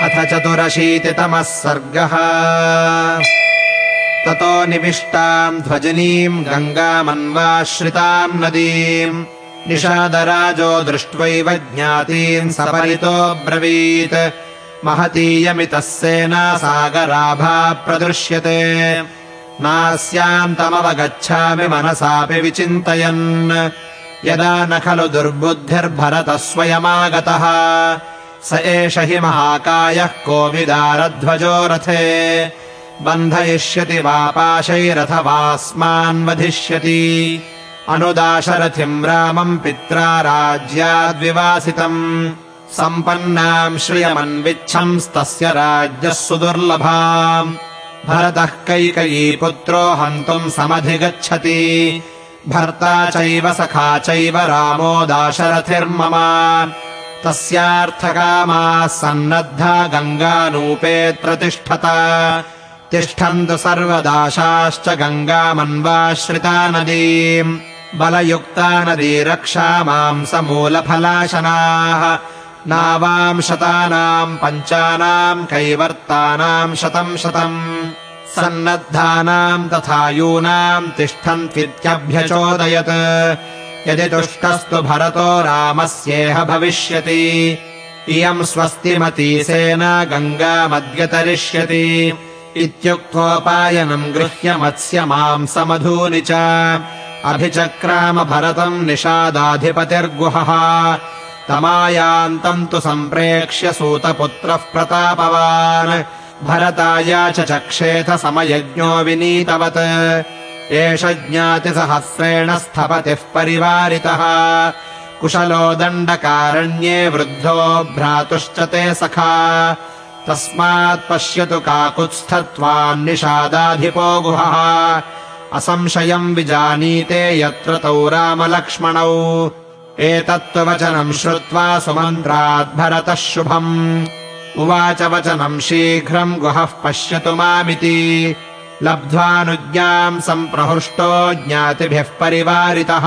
अथ चतुरशीतितमः सर्गः। ततो निविष्टाम् ध्वजनीम् गङ्गामन्वाश्रिताम् नदीम्। निषादराजो दृष्ट्वैव ज्ञातीम् सपरितोऽब्रवीत् महतीयमितः सेना सागराभा प्रदृश्यते। नास्यान्तमवगच्छामि मनसापि विचिन्तयन्। यदा न खलु दुर्बुद्धिर्भरतः स्वयमागतः स एष हि महाकायः कोविदारध्वजो रथे। बन्धयिष्यति वा पाशैरथवास्मान् वधिष्यति अनुदाशरथिम् रामम् पित्रा राज्याद्विवासितम्। सम्पन्नाम् श्रियमन्विच्छंस्तस्य राज्यः सुदुर्लभा भरतः कैकयी पुत्रो हन्तुम् समधिगच्छति। भर्ता चैव सखा चैव रामो दाशरथिर्मम तस्यार्थकामाः सन्नद्धा गङ्गानूपेऽत्रतिष्ठत तिष्ठन्तु सर्वदाशाश्च गङ्गामन्वाश्रिता नदीम् बलयुक्ता नदी रक्षा माम् नावाम् शतानाम् पञ्चानाम् कैवर्तानाम् शतम्। शतम् सन्नद्धानाम् तथा यूनाम् तिष्ठन्त्वित्यभ्यचोदयत् यदि तुष्टस्तु भरतो रामस्येह भविष्यति। इयम् स्वस्तिमती सेना गङ्गामद्य तरिष्यति इत्युक्तोपायनम् गृह्य मत्स्य मांसमधूनि च। अभिचक्राम भरतम् निषादाधिपतिर्गुहः। तमायान्तम् तु सम्प्रेक्ष्य सूतपुत्रः प्रतापवान्। भरताय च चक्षेथ समयज्ञो विनीतवत् एष ज्ञातिसहस्रेण स्थपतिः परिवारितः। कुशलो दण्डकारण्ये वृद्धो भ्रातुश्च ते सखा। तस्मात् पश्यतु काकुत्स्थत्वान्निषादाधिपो गुहः। असंशयम् विजानीते यत्र तौ रामलक्ष्मणौ। एतत्तु वचनम् श्रुत्वा सुमन्त्राद्भरतः शुभम्। उवाच वचनम् शीघ्रम् गुहः पश्यतु मामिति लब्ध्वानुज्ञाम् सम्प्रहृष्टो ज्ञातिभिः परिवारितः।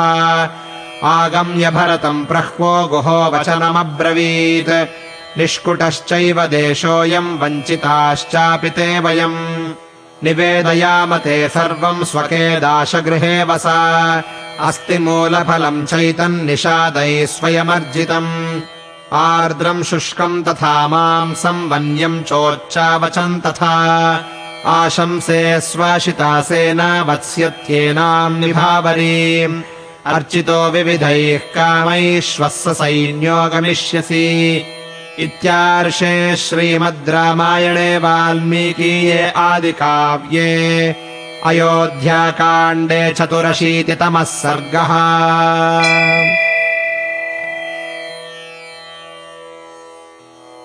आगम्य भरतम् प्रह्वो गुहो वचनमब्रवीत्। निष्कुटश्चैव देशोऽयम् वञ्चिताश्चापि ते वयम्। निवेदयाम ते सर्वम् स्वके दाशगृहे वस। अस्ति मूलफलम् चैतन्निषादैः स्वयमर्जितम्। आर्द्रम् शुष्कम् तथा मांसम् वन्यम् चोच्चावचम् तथा आशंसे स्वाशिता सेना वत्स्यत्येनाम् निभावरीम्। अर्चितो विविधैः कामैः श्वः सैन्यो गमिष्यसि। इत्यार्षे श्रीमद् रामायणे वाल्मीकीये आदिकाव्ये। अयोध्याकाण्डे चतुरशीतितमः सर्गः